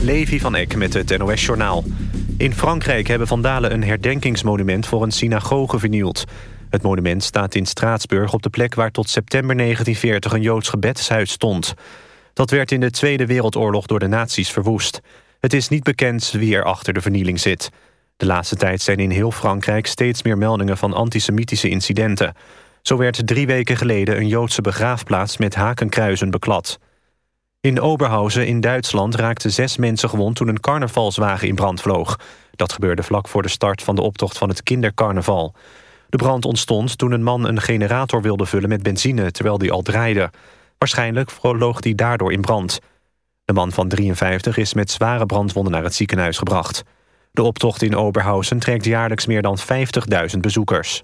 Levi van Eck met het NOS-journaal. In Frankrijk hebben vandalen een herdenkingsmonument voor een synagoge vernield. Het monument staat in Straatsburg op de plek waar tot september 1940 een Joods gebedshuis stond. Dat werd in de Tweede Wereldoorlog door de nazi's verwoest. Het is niet bekend wie er achter de vernieling zit. De laatste tijd zijn in heel Frankrijk steeds meer meldingen van antisemitische incidenten. Zo werd drie weken geleden een Joodse begraafplaats met hakenkruizen beklad. In Oberhausen in Duitsland raakten zes mensen gewond toen een carnavalswagen in brand vloog. Dat gebeurde vlak voor de start van de optocht van het kindercarnaval. De brand ontstond toen een man een generator wilde vullen met benzine terwijl die al draaide. Waarschijnlijk vloog die daardoor in brand. De man van 53 is met zware brandwonden naar het ziekenhuis gebracht. De optocht in Oberhausen trekt jaarlijks meer dan 50.000 bezoekers.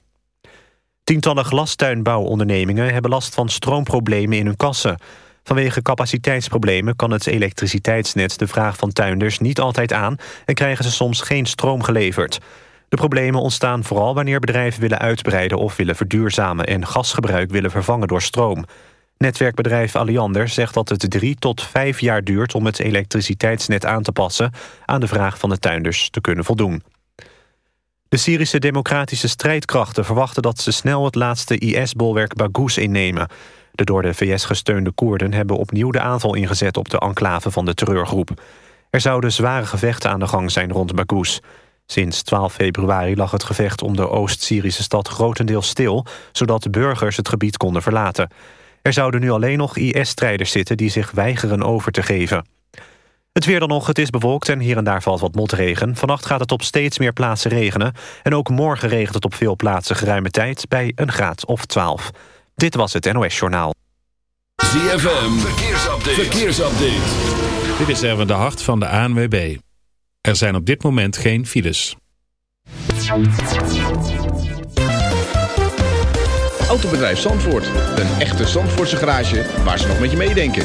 Tientallen glastuinbouwondernemingen hebben last van stroomproblemen in hun kassen. Vanwege capaciteitsproblemen kan het elektriciteitsnet de vraag van tuinders niet altijd aan en krijgen ze soms geen stroom geleverd. De problemen ontstaan vooral wanneer bedrijven willen uitbreiden of willen verduurzamen en gasgebruik willen vervangen door stroom. Netwerkbedrijf Alliander zegt dat het drie tot vijf jaar duurt om het elektriciteitsnet aan te passen aan de vraag van de tuinders te kunnen voldoen. De Syrische democratische strijdkrachten verwachten dat ze snel het laatste IS-bolwerk Baghouz innemen. De door de VS gesteunde Koerden hebben opnieuw de aanval ingezet op de enclave van de terreurgroep. Er zouden zware gevechten aan de gang zijn rond Baghouz. Sinds 12 februari lag het gevecht om de Oost-Syrische stad grotendeels stil... zodat de burgers het gebied konden verlaten. Er zouden nu alleen nog IS-strijders zitten die zich weigeren over te geven. Het weer dan nog, het is bewolkt en hier en daar valt wat motregen. Vannacht gaat het op steeds meer plaatsen regenen. En ook morgen regent het op veel plaatsen geruime tijd bij een graad of 12. Dit was het NOS Journaal. ZFM, verkeersupdate. verkeersupdate. Dit is Erwin de Hart van de ANWB. Er zijn op dit moment geen files. Autobedrijf Zandvoort. Een echte Zandvoortse garage waar ze nog met je meedenken.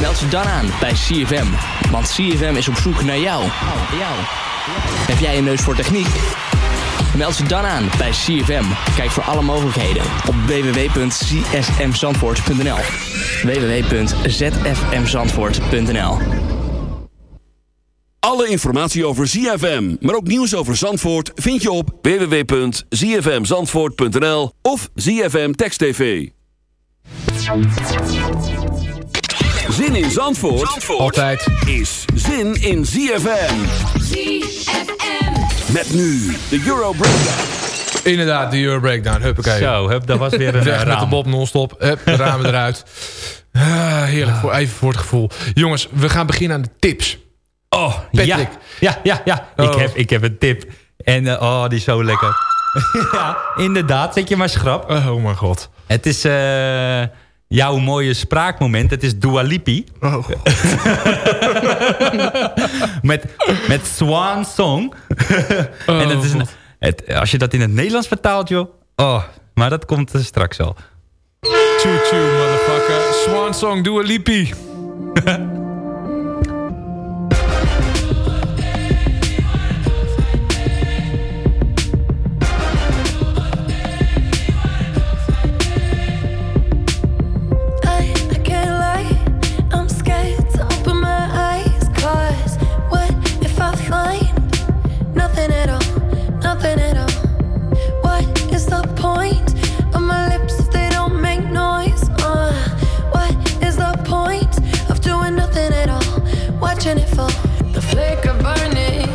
Meld je dan aan bij CFM. Want CFM is op zoek naar jou. Heb jij een neus voor techniek? Meld je dan aan bij CFM. Kijk voor alle mogelijkheden op www.csmzandvoort.nl www.zfmzandvoort.nl Alle informatie over ZFM, maar ook nieuws over Zandvoort... vind je op www.zfmzandvoort.nl of ZFM Text TV. Zin in Zandvoort, Altijd. is zin in ZFM. Met nu de Euro Breakdown. Inderdaad, de Euro Breakdown. Huppakee. Zo, hup, dat was weer een Weg eh, met de bob non-stop. Hup, de ramen eruit. Ah, heerlijk, voor, even voor het gevoel. Jongens, we gaan beginnen aan de tips. Oh, Patrick. ja. Ja, ja, ja. Oh. Ik, heb, ik heb een tip. En eh, oh, die is zo lekker. ja, inderdaad. Zet je maar schrap. Oh mijn god. Het is eh, jouw mooie spraakmoment. Het is Dua Lipi. Oh, god. met, met Swan Song. en het is een, God. het, als je dat in het Nederlands vertaalt, joh. Oh, maar dat komt er straks al. Choo choo, motherfucker. Swan Song, doe een watching it fall. The flicker burning.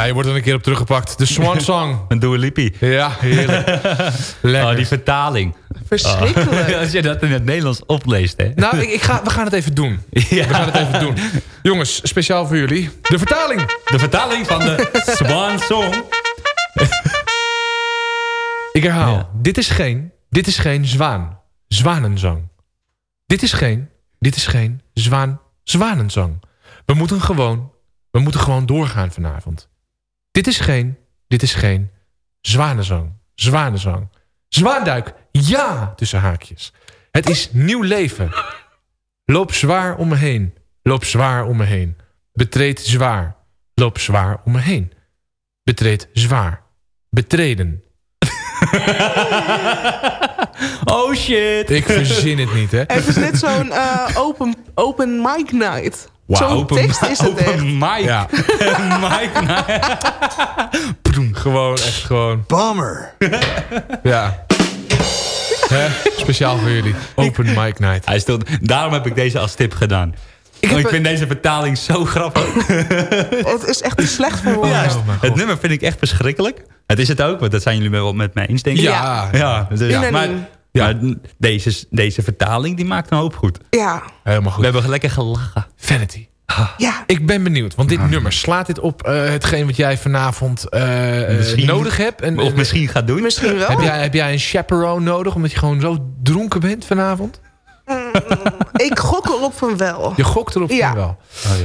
Ja, je wordt er een keer op teruggepakt. De Swan Song. Een Dua Lipi. Ja, heerlijk. Lekker. Oh, die vertaling. Verschrikkelijk. Oh. Als je dat in het Nederlands opleest, hè. Nou, ik, ik ga, we gaan het even doen. Ja. We gaan het even doen. Jongens, speciaal voor jullie. De vertaling. De vertaling van de Swan Song. Ik herhaal. Ja. Dit is geen, dit is geen zwaan. Zwanenzang. Dit is geen, dit is geen zwaan, zwanenzang. We moeten gewoon, we moeten gewoon doorgaan vanavond. Dit is geen, dit is geen zwanenzang. Zwanenzang. Zwaanduik, ja, tussen haakjes. Het is nieuw leven. Loop zwaar om me heen. Loop zwaar om me heen. Betreed zwaar. Loop zwaar om me heen. Betreed zwaar. Betreden. Oh shit. Ik verzin het niet, hè? Het is net zo'n eh, open, open mic night. Wauw, zo'n open, tekst is het echt. open mic. Ja, mic. nou, gewoon, echt gewoon. Bummer. Ja. Speciaal voor jullie. Open mic night. Hij stond, daarom heb ik deze als tip gedaan. Ik, ik een- vind deze vertaling zo grappig. Het is echt slecht voor woorden. Ja, Oh mijn het God. nummer vind ik echt verschrikkelijk. Het is het ook, want dat zijn jullie wel met mij eens, denk ik. Ja. ja, dus- maar, ja, deze, deze vertaling die maakt een hoop goed. Ja, Helemaal We goed. hebben lekker gelachen. Vanity. ja. Ik ben benieuwd, want dit nummer, slaat dit op eh, hetgeen wat jij vanavond eh, eh, nodig hebt? En, Of en- misschien gaat doen. Misschien wel. heb, jij, heb jij een chaperone nodig, omdat je gewoon zo dronken bent vanavond? Ik gok erop van wel. Je gokt erop Ja. van wel.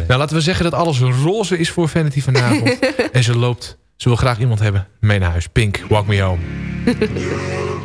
Nou, laten we zeggen dat alles roze is voor Vanity vanavond. en ze loopt, ze wil graag iemand hebben mee naar huis. Pink, walk me home.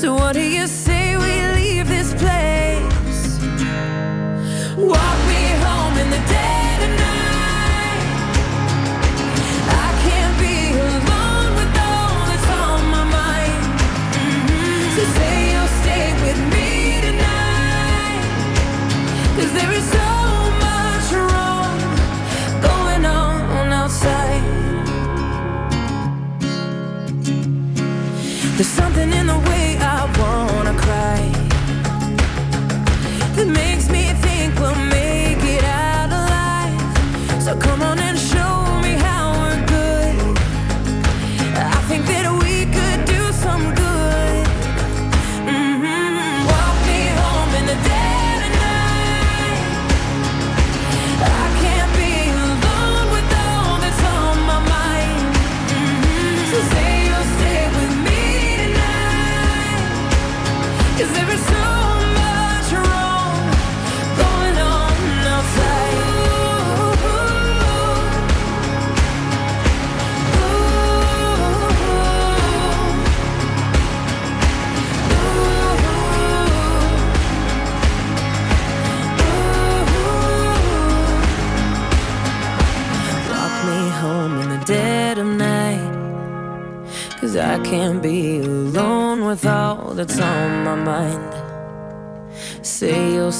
So what do you say we leave this place? Walk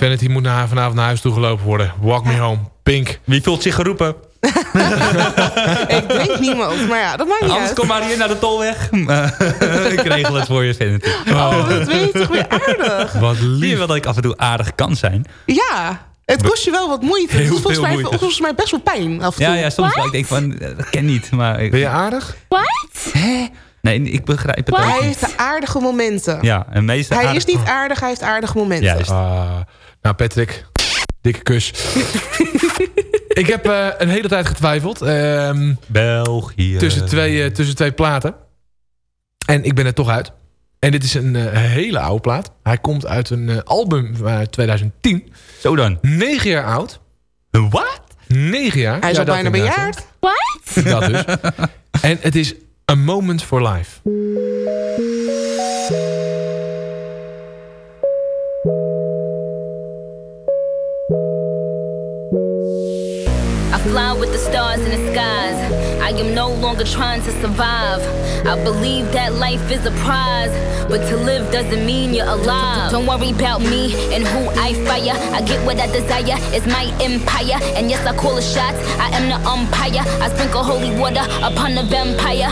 Vanity moet naar, vanavond naar huis toe gelopen worden. Walk me home. Pink. Wie voelt zich geroepen? Ik denk niemand, maar ja, dat maakt niet Anders uit. kom maar hier naar de tolweg. ik regel het voor je, vind ik. Oh, dat weet je toch weer aardig. Wat Zie je lief. wel dat ik af en toe aardig kan zijn? Ja, Het kost je wel wat moeite. Heel Het doet volgens veel mij, moeite. volgens mij best wel pijn af en Ja, toe. ja, soms wel. Ik denk van, eh, dat ken niet. Maar ik- Ben je aardig? Hè? Nee, ik begrijp het ook Hij heeft de aardige momenten. Ja, en meestal Hij aardig- is niet aardig, hij heeft aardige momenten. Juist. Ah, nou, Patrick, dikke kus. ik heb eh, een hele tijd getwijfeld. ehm, België. tussen, twee, eh, tussen twee platen. En ik ben er toch uit. En dit is een eh, hele oude plaat. Hij komt uit een eh, album uit 2010. Zo dan. Negen jaar oud. Wat? Negen jaar. Hij is Ja, al bijna bejaard. hè. Dat dus. En het is A Moment for Life. Stars in the skies. I am no longer trying to survive. I believe that life is a prize, but to live doesn't mean you're alive. Don't worry about me and who I fire. I get what I desire, it's my empire. And yes, I call the shots, I am the umpire. I sprinkle holy water upon the vampire.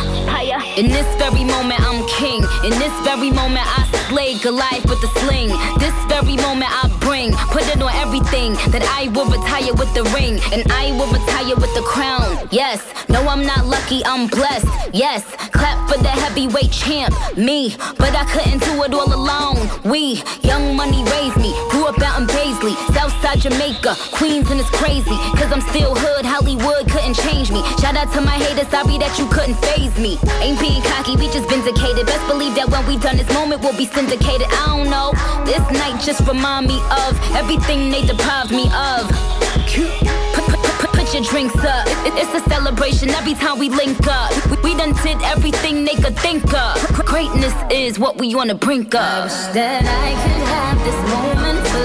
In this very moment, I'm king. In this very moment, I slay Goliath with the sling. This very moment, I bring, put it on everything that I will retire with the ring. And I will retire with the crown. Yes, no, I'm not lucky, I'm blessed. Yes, clap for the heavyweight champ, me. But I couldn't do it all alone. We, young money raised me, grew up out in Paisley, Southside Jamaica, Queens, and it's crazy. Cause I'm still hood, Hollywood couldn't change me. Shout out to my haters, sorry that you couldn't phase me. Ain't being cocky, we just vindicated. Best believe that when we done this moment, we'll be syndicated. I don't know, this night just remind me of everything they deprived me of. Your drinks up. It- It's a celebration every time we link up. We, done did everything they could think of. Greatness is what we the brink of. I wish that I could have this moment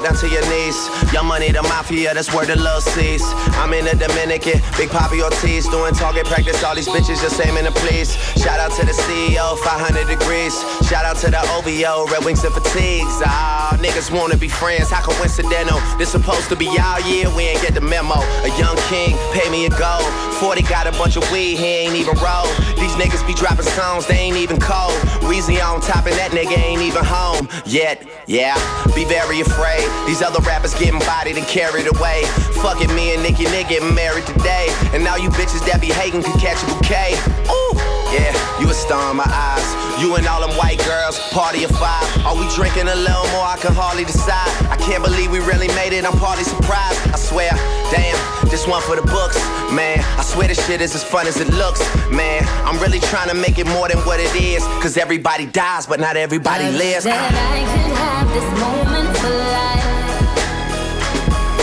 to me, drop down to your knees. Your money, the mafia, that's where the love sees. I'm in the Dominican, Big Poppy Ortiz, doing target practice. All these bitches just aiming to please. Shout out to the CEO, 500 degrees. Shout out to the OVO, Red Wings and Fatigues. Ah, niggas wanna be friends, how coincidental? This supposed to be our year, we ain't get the memo. A young king, pay me a gold. 40 got a bunch of weed, he ain't even roll. These niggas be dropping songs, they ain't even cold. Weezy on top, and that nigga ain't even home yet. Yeah, be very afraid. These other rappers getting bodied and carried away. Fuck it, me and Nicki Nick getting married today. And now you bitches that be hating can catch a bouquet. Ooh, yeah, you a star in my eyes. You and all them white girls, party of five. Are we drinking a little more? I can hardly decide. I can't believe we really made it. I'm partly surprised. I swear, damn, this one for the books, man. I swear this shit is as fun as it looks, man. I'm really trying to make it more than what it is. Cause everybody dies, but not everybody I lives. That I could have this moment for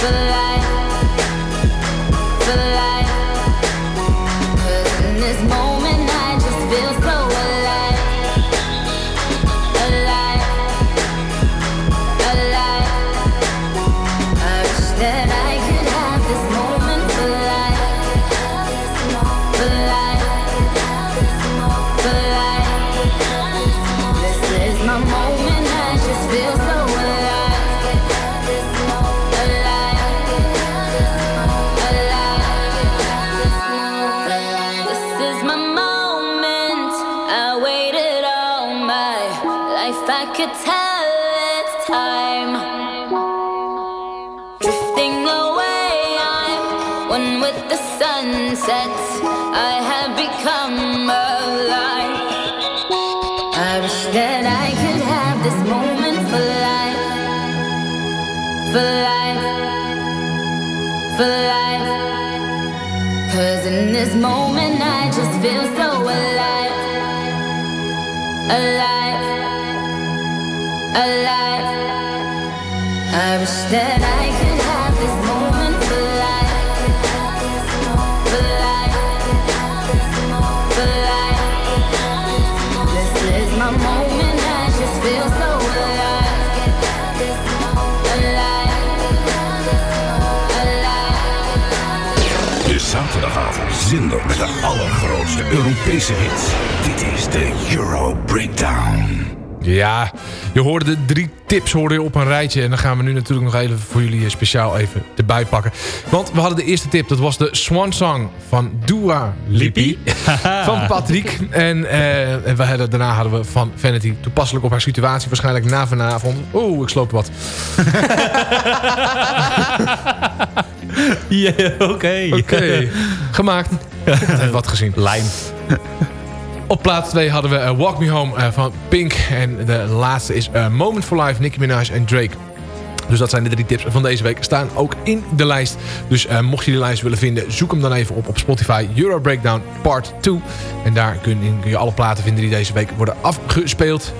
life. For life. I could tell it's time. Drifting alive. I wish that I could have this moment for life. For life. For life. This is my moment. I just feel so alive. Alive. Alive. Dus zaterdagavond zinder met de allergrootste Europese hits. Dit is de Euro Breakdown. Ja, je hoorde de drie tips hoorde je op een rijtje. En dan gaan we nu natuurlijk nog even voor jullie speciaal even erbij pakken. Want we hadden de eerste tip. Dat was de Swan Song van Dua Lipi. van Patrick. En, eh, en we hadden, daarna hadden we van Vanity. Toepasselijk op haar situatie. Waarschijnlijk na vanavond. Oeh, ik sloop wat. Ja, oké. Oké, gemaakt. Wat gezien. Lijn. Op plaats 2 hadden we eh, Walk Me Home eh, van Pink. En de laatste is eh, Moment for Life, Nicki Minaj en Drake. Dus dat zijn de drie tips van deze week. Staan ook in de lijst. Dus mocht je die lijst willen vinden, zoek hem dan even op op Spotify. Euro Breakdown Part 2. En daar kun kun je alle platen vinden die deze week worden afgespeeld.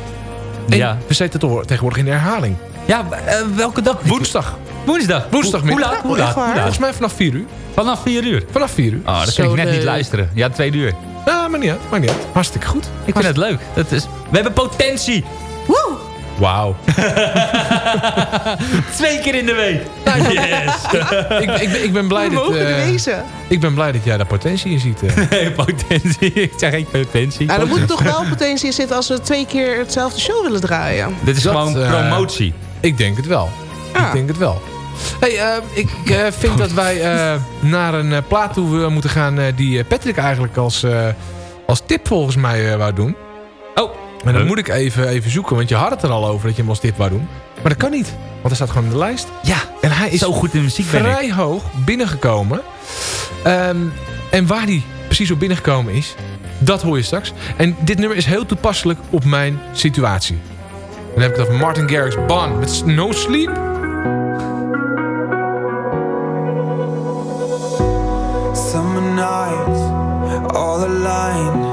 En Ja. we zitten tegenwoordig in de herhaling. Ja, eh, welke dag? Woensdag. Woensdag. Woensdagmiddag. Hoe laat? Hoe laat? Hoe laat? Volgens mij vanaf 4 uur. Vanaf 4 uur? Vanaf 4 uur. Oh, dat kan ik net niet luisteren. Ja, twee uur. Ja, maar niet uit. Maar niet uit. Hartstikke goed. Ik vind het leuk. Dat is... We hebben potentie. Wauw. Twee keer in de week. Yes. ik, ik, ben- ik ben blij We dat... mogen eh, wezen. ik ben blij dat jij daar potentie in ziet. eh. Nee, potentie. Ik zeg geen potentie. Nou, er moet toch wel potentie in zitten als we twee keer hetzelfde show willen draaien. Dit is Dat, gewoon eh, promotie. Ik denk het wel. Ik denk het wel. Hey, eh, ik eh, vind dat wij eh, naar een plaat toe moeten gaan... eh, die Patrick eigenlijk als, eh, als tip volgens mij eh, wou doen. Maar dan moet ik even, even zoeken, want je had het er al over dat je hem als tip wou doen. Maar dat kan niet, want hij staat gewoon in de lijst. Ja, En hij is zo goed in muziek ben ik. vrij hoog binnengekomen. Ehm, en waar hij precies op binnengekomen is, dat hoor je straks. En dit nummer is heel toepasselijk op mijn situatie. Dan heb ik het over Martin Garrix Bond met No Sleep. Summer nights, all aligned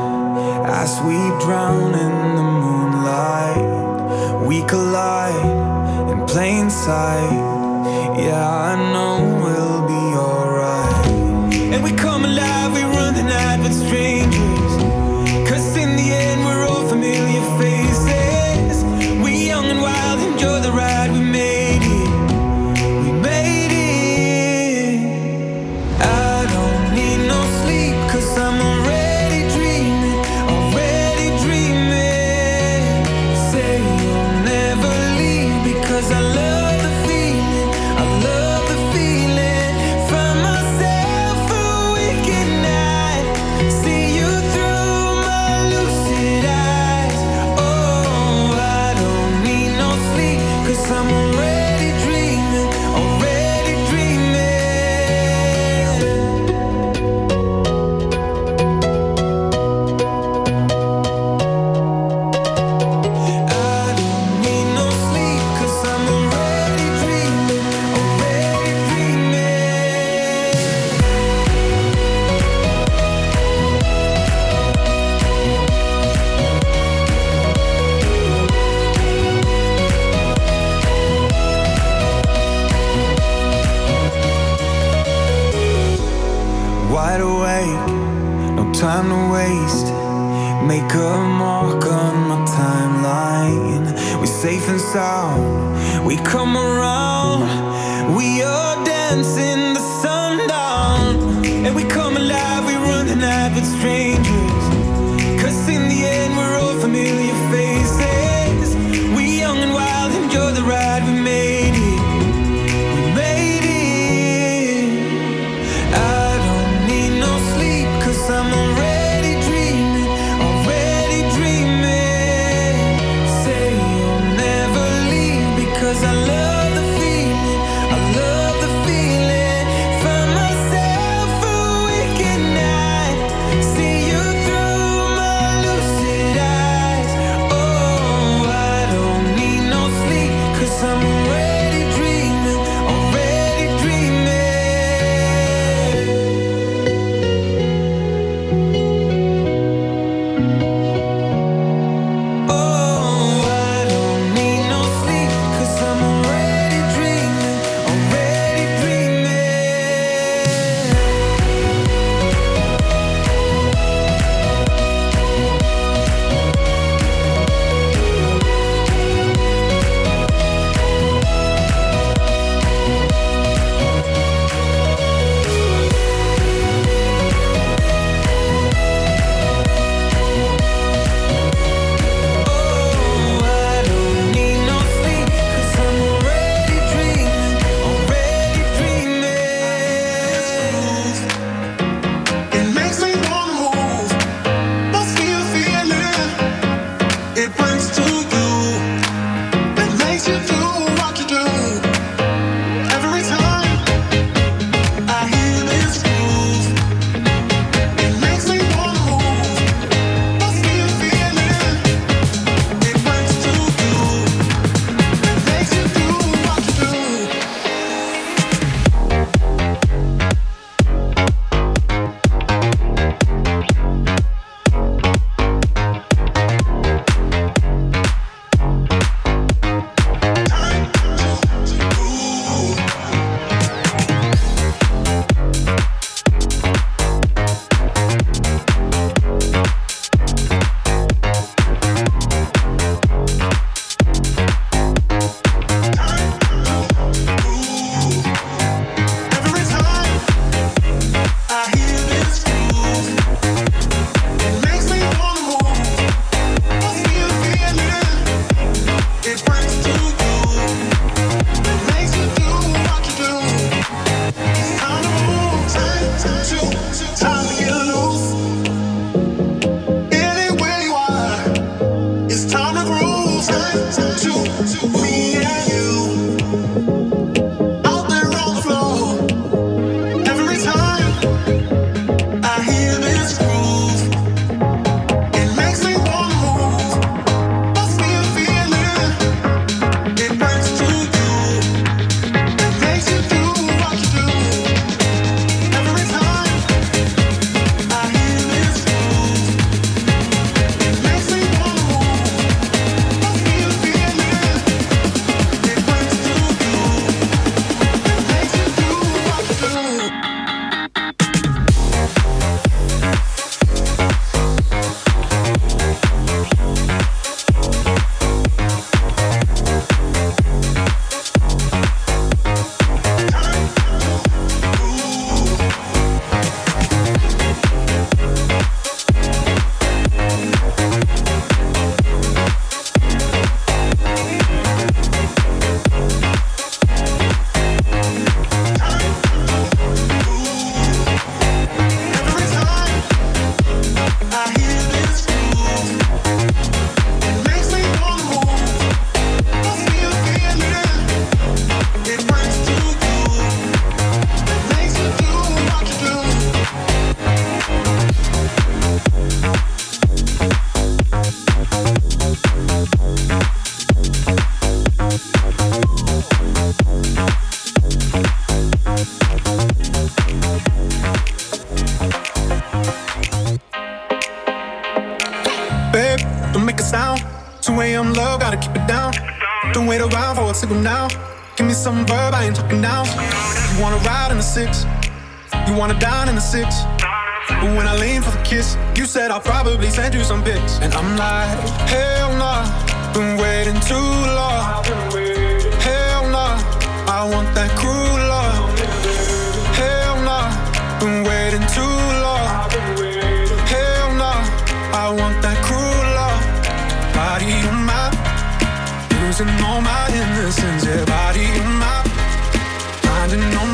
as we drown in moonlight. We collide in plain sight. Yeah, I know we'll be alright. And we come alive, we run the night with strangers. Cause in the end, we're all familiar faces. We young and wild, enjoy the ride, sound. 2 a.m. low, gotta keep it down. Don't wait around for a signal now. Give me some verb, I ain't talking now. You wanna ride in the six, you wanna dine in the six. But when I lean for the kiss, you said I'll probably send you some pics. And I'm like, hell nah, been waiting too long. Hell nah, I want that cruel love. Hell nah, been waiting too long. Losing all my innocence. Yeah, body finding all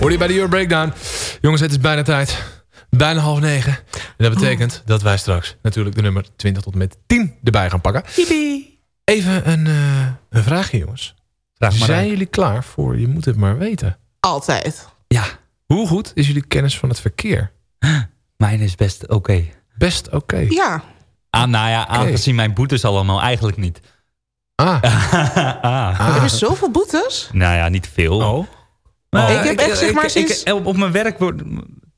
Hoor je bij de Euro Breakdown. Jongens, het is bijna tijd. Bijna half negen. En dat betekent dat wij straks natuurlijk de nummer 20 tot en met 10 erbij gaan pakken. Even een, eh, een vraagje, jongens. Vraag maar Zijn aan. jullie klaar voor Je moet het maar weten? Altijd. Ja. Hoe goed is jullie kennis van het verkeer? Mijn is best oké. Best oké. Ja. Ah, nou ja, aangezien mijn boetes allemaal eigenlijk niet. Ah. ah. Heb je zoveel boetes? Nou ja, niet veel. Oh. Maar Ik heb echt, zeg maar, sinds- op, op mijn werk wordt,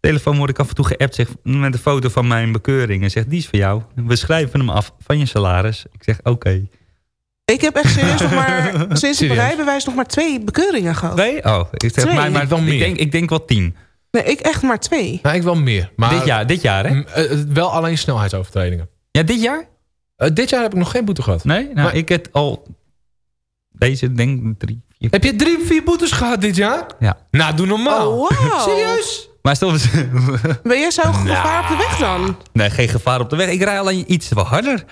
telefoon word ik af en toe geappt zeg, met een foto van mijn bekeuring. En zegt, die is voor jou. We schrijven hem af van je salaris. Ik zeg, oké. Ik heb echt serieus nog maar, sinds het rijbewijs nog maar twee bekeuringen gehad. Twee? Oh, ik zeg Twee? maar, maar Ik wel ik, meer. denk, ik denk wel tien. Nee, ik echt maar twee. Nou, ik wel meer. Maar, Dit jaar, dit jaar, hè? Mm, eh, wel alleen snelheidsovertredingen. Ja, dit jaar? Eh, dit jaar heb ik nog geen boete gehad. Nee? Nou, Maar- ik heb al... Deze, denk ik, drie, Heb je drie, vier boetes gehad dit jaar? Ja. Nou, doe normaal. Oh, wow. Serieus? Maar stel... Ben jij zo gevaar op de weg dan? nee, geen gevaar op de weg. Ik rij alleen iets wat harder.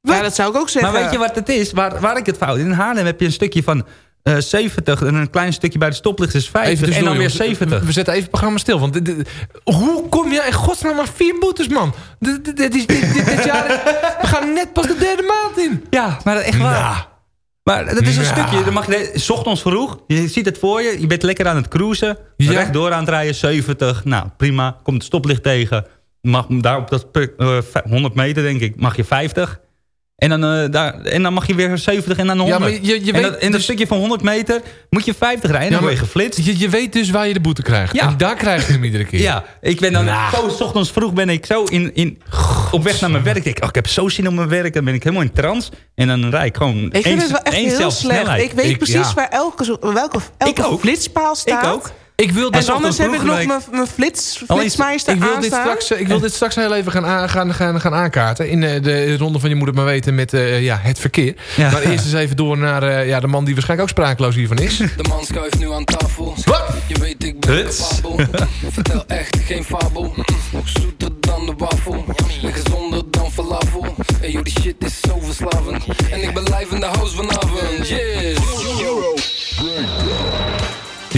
Ja, dat zou ik ook zeggen. Maar weet je wat het is? Waar, waar ik het fout... In Haarlem heb je een stukje van eh 70 en een klein stukje bij de stoplicht is 50 en dan weer jongens. 70. We zetten even het programma stil. Want dit- dit- hoe kom je in godsnaam maar vier boetes, man? Dit, dit, dit is, dit, dit, dit jaar, we gaan net pas de derde maand in. Ja, maar echt waar. Nou. Maar dat is een Ja. stukje, dan mag je, s ochtends vroeg, je ziet het voor je, je bent lekker aan het cruisen, Ja. rechtdoor aan het rijden, 70, nou prima, komt het stoplicht tegen, mag daar op dat per- eh, vij- 100 meter denk ik, mag je 50. En dan, eh, daar, en dan mag je weer 70 en dan 100. maar je- je en weet dat, in dat dus- stukje van 100 meter moet je 50 rijden en dan Ja, word je geflitst. Je, je weet dus waar je de boete krijgt. Ja. En daar krijg je hem iedere keer. Ja, ik ben dan Nou. zo, s ochtends vroeg ben ik zo in, in, op weg naar mijn werk. Ik oh, ik heb zo zin op mijn werk. Dan ben ik helemaal in trance. En dan rijd ik gewoon Ik vind één- het wel echt één heel slecht. snelheid. Ik weet Ik- precies ja. waar elke, welke, elke ook. flitspaal staat. Ik ook. Ik wil En anders heb ik nog mijn, mijn flits, flitsmeister ik wil, dit straks, eh, ik wil dit straks heel even gaan, aan- gaan, gaan, gaan aankaarten. In eh, de ronde van Je Moet Het Maar Weten met eh, ja, het verkeer. Ja. Maar eerst eens even door naar eh, ja, de man die waarschijnlijk ook sprakeloos hiervan is. De man schuift nu aan tafel. Wat? Je weet ik ben Huts. capabel. Vertel echt geen fabel. Nog zoeter dan de wafel. En gezonder dan falafel. En joh, die shit is zo verslavend. En ik ben live in de house vanavond. Yes.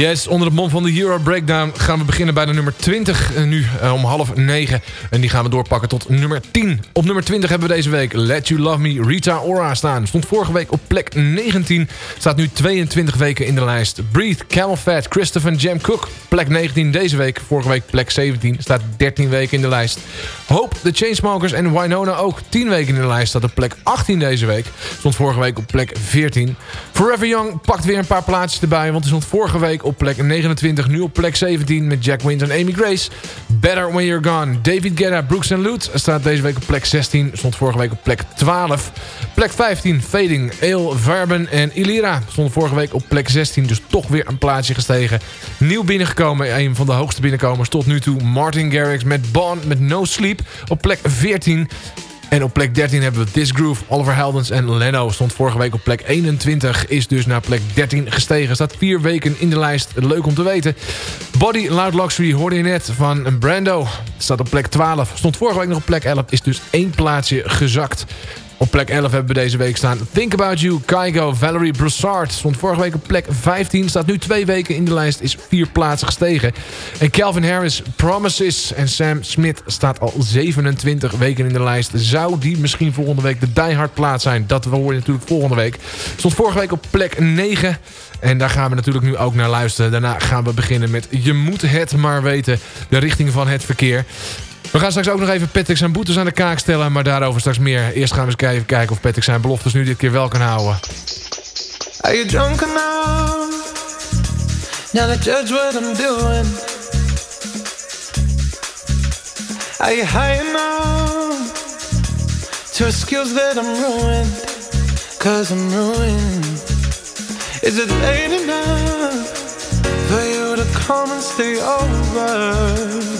Yes, onder het mom van de Euro Breakdown gaan we beginnen bij de nummer 20. eh, nu eh, om half 9. En die gaan we doorpakken tot nummer 10. Op nummer 20 hebben we deze week Let You Love Me, Rita Ora staan. Stond vorige week op plek 19. Staat nu 22 weken in de lijst. Breathe, Camel Fat, Christopher Jam Cook. Plek 19 deze week. Vorige week plek 17. Staat 13 weken in de lijst. Hope, The Chainsmokers en Winona ook 10 weken in de lijst. Staat op plek 18 deze week. Stond vorige week op plek 14. Forever Young pakt weer een paar plaatsjes erbij. Want hij stond vorige week op plek 29. Nu op plek 17 met Jack Wins en Amy Grace. Better When You're Gone. David Guetta, Brooks Loot staat deze week op plek 16. Stond vorige week op plek 12. Plek 15, Fading, Ale, Verben en Ilira. Stond vorige week op plek 16. Dus toch weer een plaatsje gestegen. Nieuw binnengekomen. Een van de hoogste binnenkomers tot nu toe. Martin Garrix met Bond met No Sleep op plek 14. En op plek 13 hebben we This Groove, Oliver Heldens en Leno. Stond vorige week op plek 21, is dus naar plek 13 gestegen. Staat vier weken in de lijst, leuk om te weten. Body Loud Luxury hoorde je net van Brando. Staat op plek 12, stond vorige week nog op plek 11, is dus één plaatsje gezakt. Op plek 11 hebben we deze week staan Think About You, Kygo, Valerie Broussard. Stond vorige week op plek 15. Staat nu twee weken in de lijst. Is vier plaatsen gestegen. En Calvin Harris, Promises. En Sam Smith staat al 27 weken in de lijst. Zou die misschien volgende week de Die Hard plaats zijn? Dat hoor je natuurlijk volgende week. Stond vorige week op plek 9. En daar gaan we natuurlijk nu ook naar luisteren. Daarna gaan we beginnen met Je moet het maar weten. De richting van het verkeer. We gaan straks ook nog even Patrick zijn boetes aan de kaak stellen. Maar daarover straks meer. Eerst gaan we eens even kijken of Patrick zijn beloftes nu dit keer wel kan houden. Are you drunk enough now to judge what I'm doing? Are you high enough to excuse that I'm ruined? Cause I'm ruined. Is it late enough for you to come and stay over?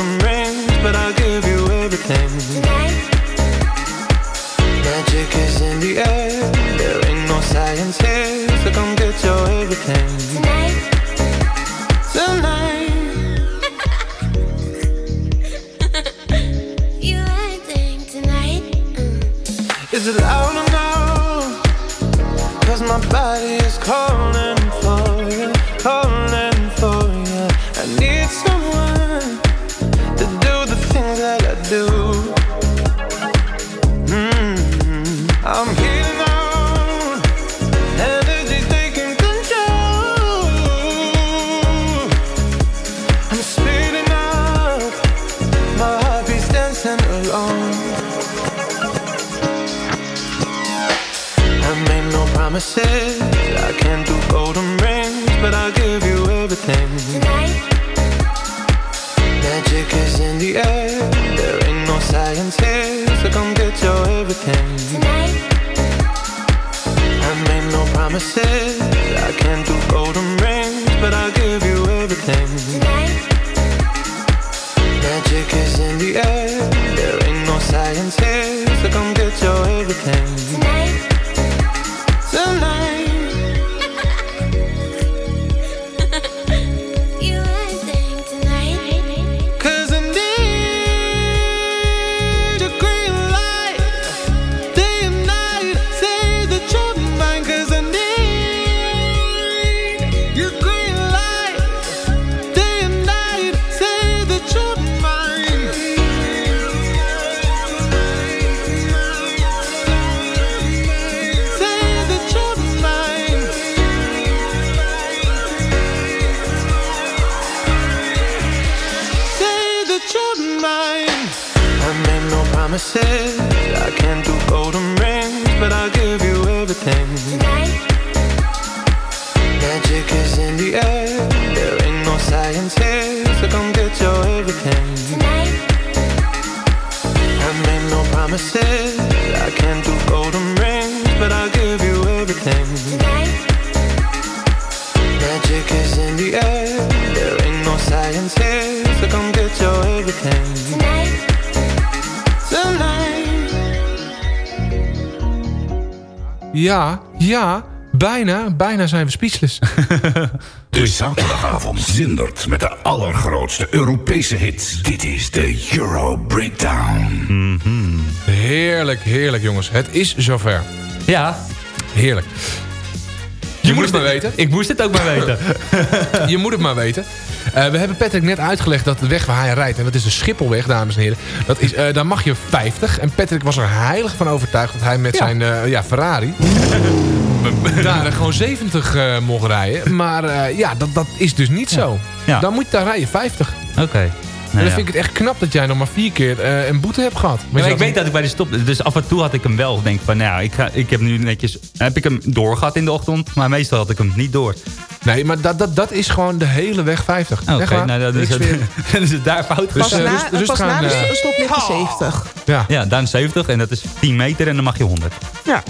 your promises. Ja, ja, bijna, bijna zijn we speechless. De zaterdagavond zindert met de allergrootste Europese hits. Dit is de Euro Breakdown. Heerlijk, heerlijk jongens. Het is zover. Ja. Heerlijk. Je, moet het maar weten. Ik moest het ook maar weten. je moet het maar weten. Eh, we hebben Patrick net uitgelegd dat de weg waar hij rijdt... en dat is de Schipholweg, dames en heren... Dat is, eh, daar mag je 50. En Patrick was er heilig van overtuigd... dat hij met zijn eh, ja, Ferrari... daar gewoon 70 eh, mocht rijden. Maar ja, dat, dat is dus niet zo. Dan moet je daar rijden 50. Oké. En dan ja. vind ik het echt knap dat jij nog maar vier keer eh, een boete hebt gehad. Ja, maar ik weet dat ik bij de stop... Dus af en toe had ik hem wel. Denk van, nou ja, ik, ga, ik heb nu netjes... Heb ik hem doorgehad in de ochtend. Maar meestal had ik hem niet door. Nee, maar dat, dat, dat is gewoon de hele weg 50. Oké, nou, dan is, het, dan is het daar fout Dus, dus- dus pas gaan, na de eh, stoplicht 70. Ja. Ja, dan 70 en dat is 10 meter en dan mag je 100. Ja.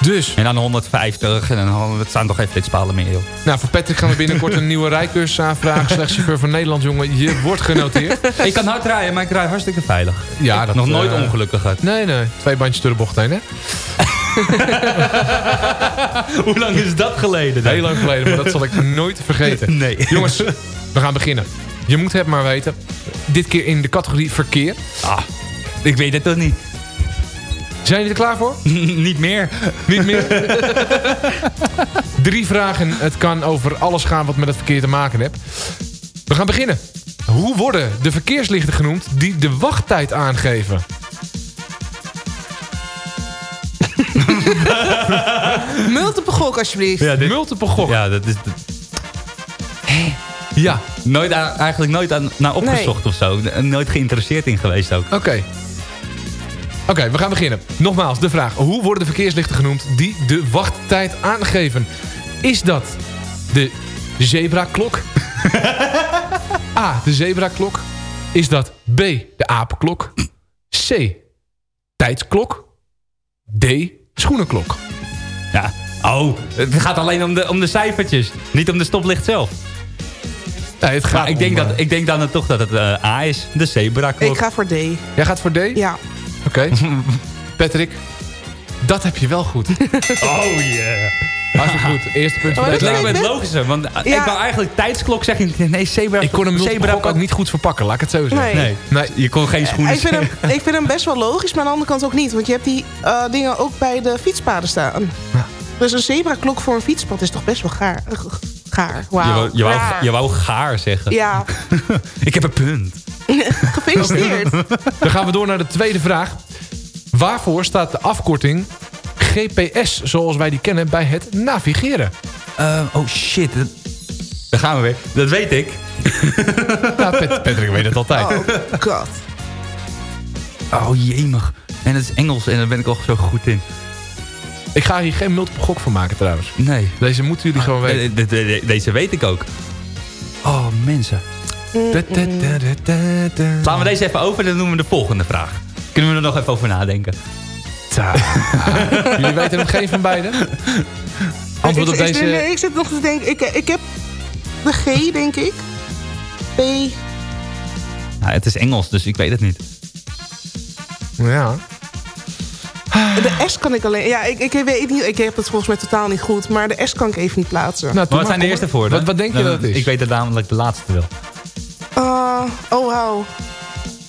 Dus. En dan 150 en dan dat staan toch geen flitspalen meer, joh. Nou, voor Patrick gaan we binnenkort een nieuwe rijcursus aanvragen. Slechts chauffeur van Nederland, jongen. Je wordt genoteerd. ik kan hard rijden, maar ik rij hartstikke veilig. Ja, Ik dat, nog nooit eh, ongelukkig gehad. Nee, nee. Twee bandjes door de bocht heen, hè? Hoe lang is dat geleden? dan? Heel lang geleden, maar dat zal ik nooit vergeten. Nee. Jongens, we gaan beginnen. Je moet het maar weten. Dit keer in de categorie verkeer. Ah, ik weet het toch niet. Zijn jullie er klaar voor? niet meer. Niet meer? Drie vragen. Het kan over alles gaan wat met het verkeer te maken heeft. We gaan beginnen. Hoe worden de verkeerslichten genoemd die de wachttijd aangeven? Multiple gok alsjeblieft. Ja, dit- Multiple gok. Ja, dat is... Ja. Nooit, aan- eigenlijk nooit aan, naar opgezocht of zo. Nooit geïnteresseerd in geweest ook. Oké. Oké, we gaan beginnen. Nogmaals, de vraag. Hoe worden de verkeerslichten genoemd die de wachttijd aangeven? Is dat de zebraklok? A, de zebraklok. Is dat B, de apenklok? C, tijdsklok? D, schoenenklok? Ja. Oh, het gaat alleen om de, om de cijfertjes. Niet om de stoplicht zelf. Nee, het gaat Maar ik denk, om, dat, ik denk dan toch dat het eh, A is. De zebra Ik ga voor D. Jij gaat voor D? Ja. Oké. Patrick, dat heb je wel goed. Oh yeah. Hartstikke goed. Eerste punt Oh, van Het deze lijkt me het. Want Ja. ik wou eigenlijk tijdsklok zeggen. Nee, zebra Ik kon hem zebra ook niet goed verpakken, laat ik het zo zeggen. Nee. Nee. Nee. Je kon geen schoenen Ik vind, hem, ik vind hem best wel logisch, maar aan de andere kant ook niet. Want je hebt die eh, dingen ook bij de fietspaden staan. Ja. Dus een zebraklok voor een fietspad is toch best wel gaar. Eh, Gaar, wauw. Je wou, je, wou, je wou gaar zeggen. Ja, Ik heb een punt. gefeliciteerd. Dan gaan we door naar de tweede vraag. Waarvoor staat de afkorting GPS zoals wij die kennen bij het navigeren? Eh, oh shit. Daar gaan we weer. Dat weet ik. Patrick weet het altijd. Oh god. Oh jemig. En het is Engels en daar ben ik al zo goed in. Ik ga hier geen multiple gok van maken trouwens. Nee. Deze moeten jullie gewoon weten. De- de- de- deze weet ik ook. Oh, mensen. Slaan we deze even over, dan doen we de volgende vraag. Kunnen we er nog even over nadenken? Jullie weten nog geen van beiden? Antwoord op ik, ik- deze... nee, ik zit nog te denken. Ik, ik heb de G, denk ik. P. Nou, het is Engels, dus ik weet het niet. Ja. De S kan ik alleen... Ja, ik, ik, weet niet, ik heb het volgens mij totaal niet goed. Maar de S kan ik even niet plaatsen. maar wat zijn de eerste voor? Wat, wat denk je dat het is? Ik weet het namelijk de laatste wel. Uh, oh, wauw.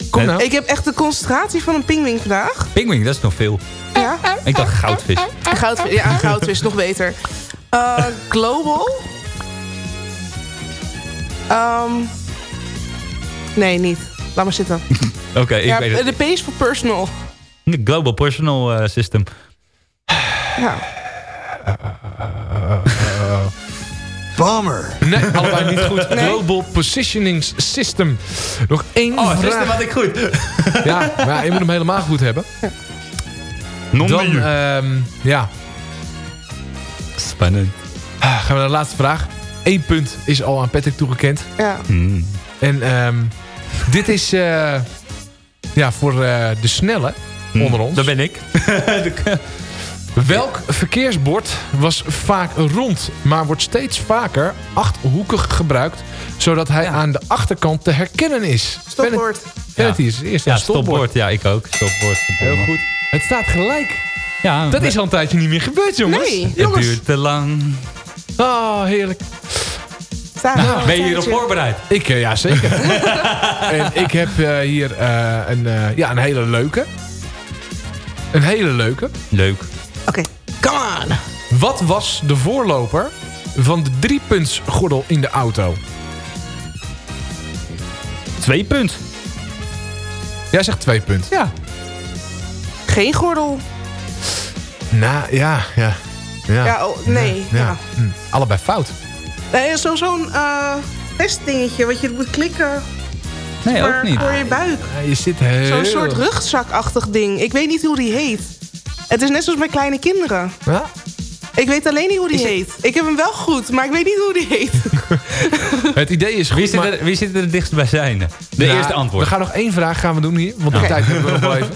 Kom nou. Ik heb echt de concentratie van een pingwing vandaag. Pingwing, dat is nog veel. Ja. Ik dacht goudvis. Goudvis, ja, goudvis, nog beter. Uh, global. Ehm, nee, niet. Laat maar zitten. Oké, ik ja, weet het. de P is voor personal. De Global Personal eh, System. Ja. Bomber. Nee, allebei niet goed. Global Positioning System. Nog één Oh, vraag. system had ik goed. Ja, maar ja, je moet hem helemaal goed hebben. Non Dan, ehm, ja. Spannend. Ah, Gaan we naar de laatste vraag. Eén punt is al aan Patrick toegekend. Ja. Hmm. En ehm, dit is eh, ja, voor eh, de snelle onder ons. Dat ben ik. Welk verkeersbord was vaak rond, maar wordt steeds vaker achthoekig gebruikt, zodat hij aan de achterkant te herkennen is? Stopbord. Vanity is eerst Ja, een stopbord. stopbord. Ja, ik ook. Stopbord. Heel goed. Het staat gelijk. Ja, Dat is al een tijdje niet meer gebeurd, jongens. Nee, Het jongens. duurt te lang. Oh, heerlijk. Nou, Ben je hierop voorbereid? Ik, eh, ja, zeker. en ik heb eh, hier eh, een, eh, ja, een hele leuke. Een hele leuke. Leuk. Oké, come on. Wat was de voorloper van de driepuntsgordel in de auto? Twee punt. Jij zegt twee punt. Ja. Geen gordel. Nou, ja, ja. Ja, Ja, oh, nee. Ja. Hm, Allebei fout. Nee, zo- zo'n eh testdingetje wat je moet klikken. Nee, maar ook niet. Voor je buik. Ja, je zit heel... Zo'n soort rugzakachtig ding. Ik weet niet hoe die heet. Het is net zoals bij kleine kinderen. Ja? Ik weet alleen niet hoe die Is het- heet. Ik heb hem wel goed, maar ik weet niet hoe die heet. Het idee is goed, Wie zit, maar... er, wie zit er het dichtst bij zijn? De Nou, eerste antwoord. We gaan nog één vraag gaan we doen hier. Want de tijd hebben we nog wel even.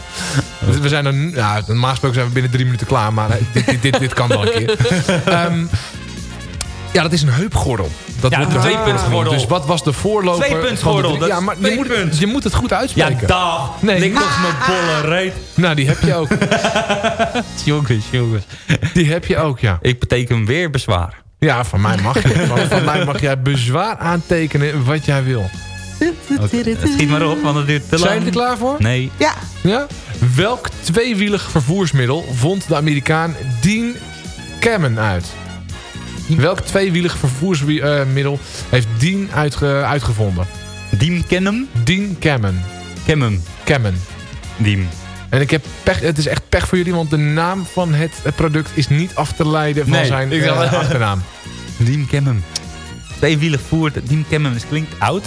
Dus we zijn er, nu- ja, normaal gesproken zijn we binnen drie minuten klaar. Maar eh, dit, dit, dit, dit kan wel een keer. Ehm, ja, dat is een heupgordel. Dat Ja, wordt de. Dus wat was de voorloper? De drie- dat Ja, maar je twee moet, punt. je moet het goed Ja, uitspreken. dag. Nee. Lik toch mijn bolle reet. Nou, die heb je ook. Jongens, jongens. Die heb je ook, ja. Ik beteken weer bezwaar. Ja, van mij mag je. Van, van mij mag jij bezwaar aantekenen wat jij wil. Oké, Schiet maar op, want het duurt te lang. Zijn jullie er klaar voor? Nee. Ja. Ja? Welk tweewielig vervoersmiddel vond de Amerikaan Dean Kamen uit? Welk tweewielig vervoersmiddel heeft Dean uitge- uitgevonden? Diem Kennem? Dean Kamen. Kemmem. Kamen. Diem. En ik heb pech, het is echt pech voor jullie, want de naam van het product is niet af te leiden van Nee, zijn ik eh, achternaam. Diem Kemmem. Tweewielig voer. Diem Kemmem. Het klinkt oud.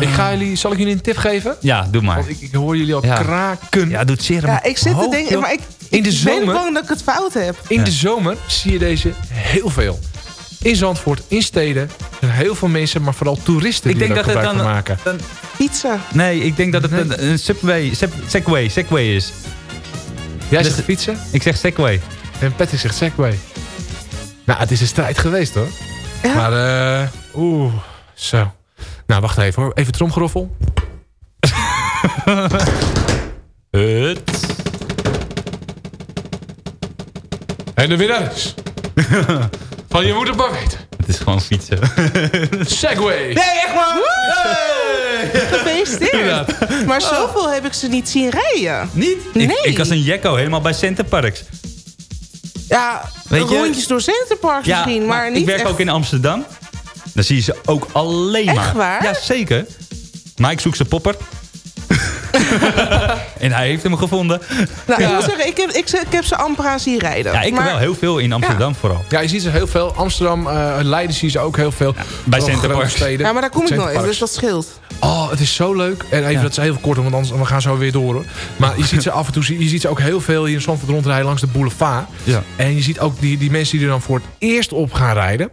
Ik ga jullie, zal ik jullie een tip geven? Ja, doe maar. Want ik, ik hoor jullie al Ja. kraken. Ja, doet zeer Ja, ik zit te denken, maar ik, In de ik ben zomer- bang dat ik het fout heb. In de zomer zie je deze heel veel. In Zandvoort, in steden. Er zijn heel veel mensen, maar vooral toeristen Ik die denk er dat het dan... van maken. dan Pizza. nee, ik denk dat het een, een subway, segway, segway is. Jij Dus- zegt fietsen Ik zeg segway. en Patrick zegt Segway. Nou, het is een strijd geweest hoor. Ja. Maar eh, oeh, zo. Nou, wacht even hoor. Even tromgeroffel. de winnaar is... van je moet het maar weten. Het is gewoon fietsen. Segway. Nee, echt waar? Gefeliciteerd. Maar zoveel heb ik ze niet zien rijden. Niet? Nee. Ik, ik als een jekko helemaal bij Centerparks. Ja, Weet je- rondjes door Centerparks misschien, maar, niet ik werk echt. ook in Amsterdam. Dan zie je ze ook alleen Echt maar. waar? Ja, zeker. Maar ik zoek ze popper. en hij heeft hem gevonden. Nou, ik moet zeggen, ik heb, ik, ze- ik heb ze amper aan zien rijden. Ja, ik maar, wel heel veel in Amsterdam vooral. Ja, je ziet ze heel veel. Amsterdam, eh Leiden zie je ze ook heel veel. bij steden. Ja, maar daar kom ik nooit, dus dat scheelt. Oh, het is zo leuk. En even, Ja. dat is heel kort, want anders we gaan zo weer door. Hoor. Maar je ziet ze af en toe, je ziet ze ook heel veel hier in Zandvoort rondrijden langs de boulevard. Ja. En je ziet ook die, die mensen die er dan voor het eerst op gaan rijden.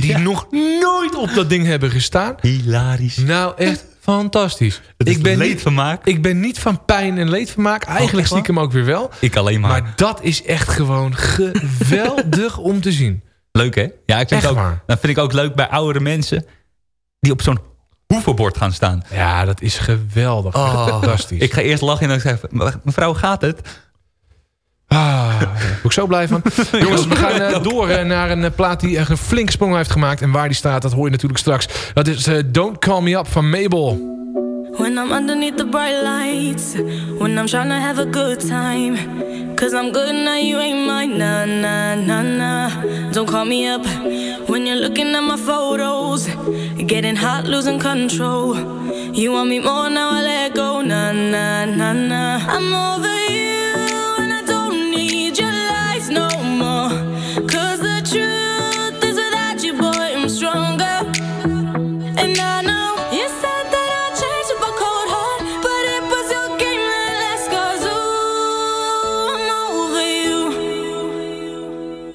die nog nooit op dat ding hebben gestaan. Hilarisch. Nou, echt fantastisch. Het is ik ben leedvermaak. Niet, ik ben niet van pijn en leedvermaak. Eigenlijk echt waar? stiekem ook weer wel. Ik alleen maar. Maar dat is echt gewoon geweldig om te zien. Leuk hè? Ja, ik vind Echt ook, waar. dat vind ik ook leuk bij oudere mensen die op zo'n hoeverbord gaan staan. Ja, dat is geweldig. Oh, Fantastisch. Ik ga eerst lachen en dan zeg ik, "Me- mevrouw gaat het? Ah, daar ben ik zo blij van. Jongens, we gaan eh, door eh, naar een eh, plaat die echt een flink sprong heeft gemaakt. En waar die staat, dat hoor je natuurlijk straks. Dat is eh, Don't Call Me Up van Mabel. When I'm underneath the bright lights, when I'm trying to have a good time. Cause I'm good now, you ain't mine, nah, nah, nah, nah. Don't call me up when you're looking at my photos. Getting hot, losing control. You want me more, now I let go, nah, nah, nah, nah. I'm over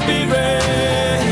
spirit.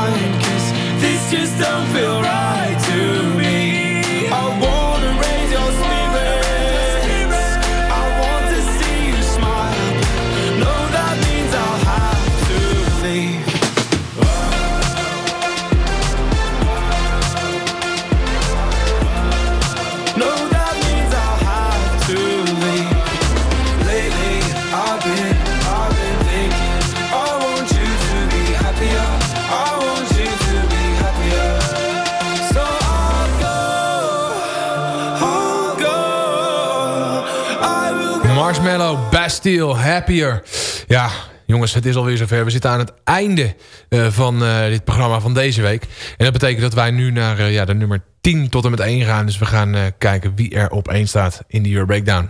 Marshmallow, Bastille, Happier. Ja, jongens, het is alweer zover. We zitten aan het einde uh, van uh, dit programma van deze week. En dat betekent dat wij nu naar uh, ja, de nummer 10 tot en met 1 gaan. Dus we gaan kijken wie er op 1 staat in de Euro Breakdown.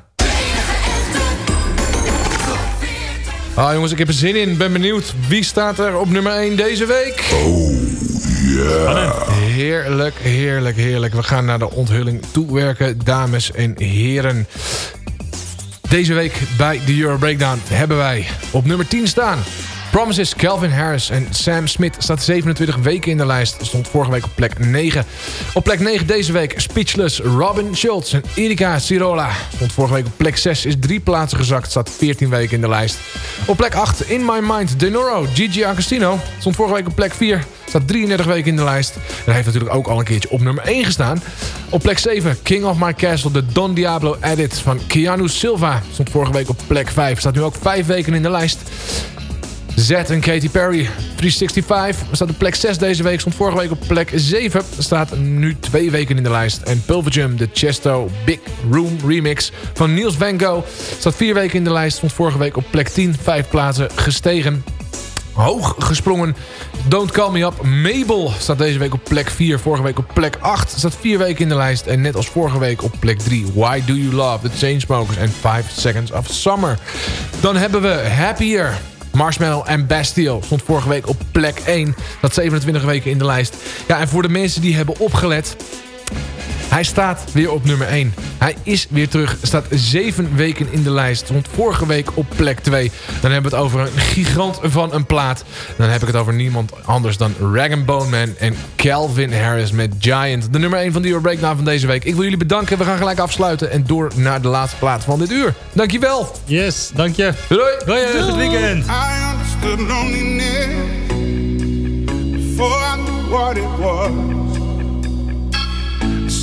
Ah jongens, ik heb er zin in. Ben benieuwd. Wie staat er op nummer 1 deze week? Oh, yeah. Heerlijk, heerlijk, heerlijk. We gaan naar de onthulling toewerken, dames en heren. Deze week bij de Euro Breakdown hebben wij op nummer 10 staan... Promises, Calvin Harris en Sam Smith staat 27 weken in de lijst. Stond vorige week op plek 9. Op plek 9 deze week Speechless, Robin Schultz en Erika Cirola. Stond vorige week op plek 6, is drie plaatsen gezakt. Staat 14 weken in de lijst. Op plek 8 In My Mind, Denoro, Gigi Agostino. Stond vorige week op plek 4. Staat 33 weken in de lijst. En hij heeft natuurlijk ook al een keertje op nummer 1 gestaan. Op plek 7, King of My Castle, de Don Diablo edit van Keanu Silva. Stond vorige week op plek 5. Staat nu ook 5 weken in de lijst. Z en Katy Perry. 365 staat op plek 6 deze week. Stond vorige week op plek 7. Staat nu twee weken in de lijst. En Pulver de Chesto Big Room remix van Niels Van Gogh. Staat vier weken in de lijst. Stond vorige week op plek 10. Vijf plaatsen gestegen. Hoog gesprongen. Don't Call Me Up. Mabel staat deze week op plek 4. Vorige week op plek 8. Staat vier weken in de lijst. En net als vorige week op plek 3. Why Do You Love? The Chainsmokers en 5 Seconds of Summer. Dan hebben we Happier. Marshmallow en Bastille stond vorige week op plek 1. Dat 27 weken in de lijst. Ja, en voor de mensen die hebben opgelet... Hij staat weer op nummer 1. Hij is weer terug. Staat 7 weken in de lijst. Stond vorige week op plek 2. Dan hebben we het over een gigant van een plaat. Dan heb ik het over niemand anders dan Rag Bone Man en Calvin Harris met Giant. De nummer 1 van de Euro Breakdown van deze week. Ik wil jullie bedanken. We gaan gelijk afsluiten en door naar de laatste plaat van dit uur. Dankjewel. Yes, dank je. Doei. Doei. Doei. Goed weekend. I understood loneliness before I knew what it was.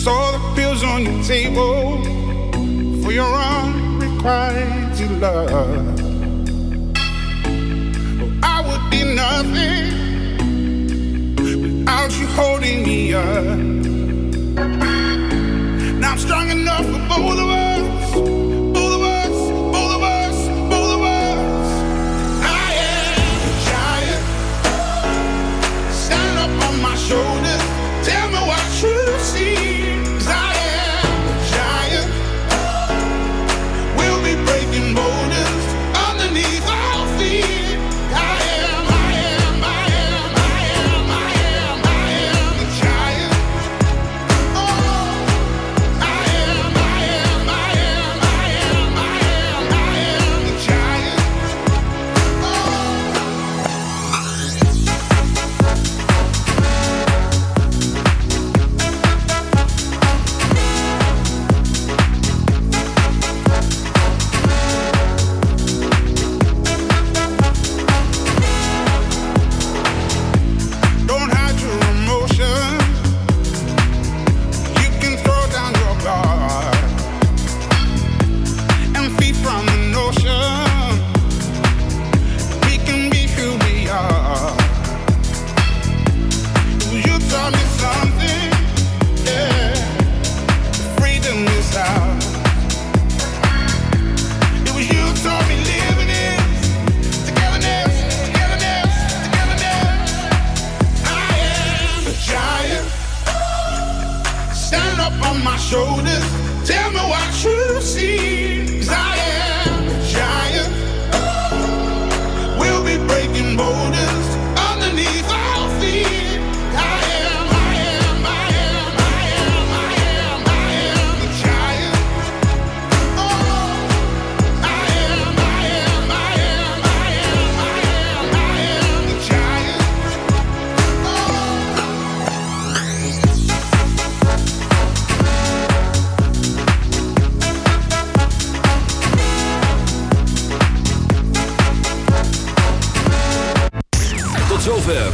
Saw the pills on your table for your unrequited love. Well, I would be nothing without you holding me up. Now I'm strong enough for both of us.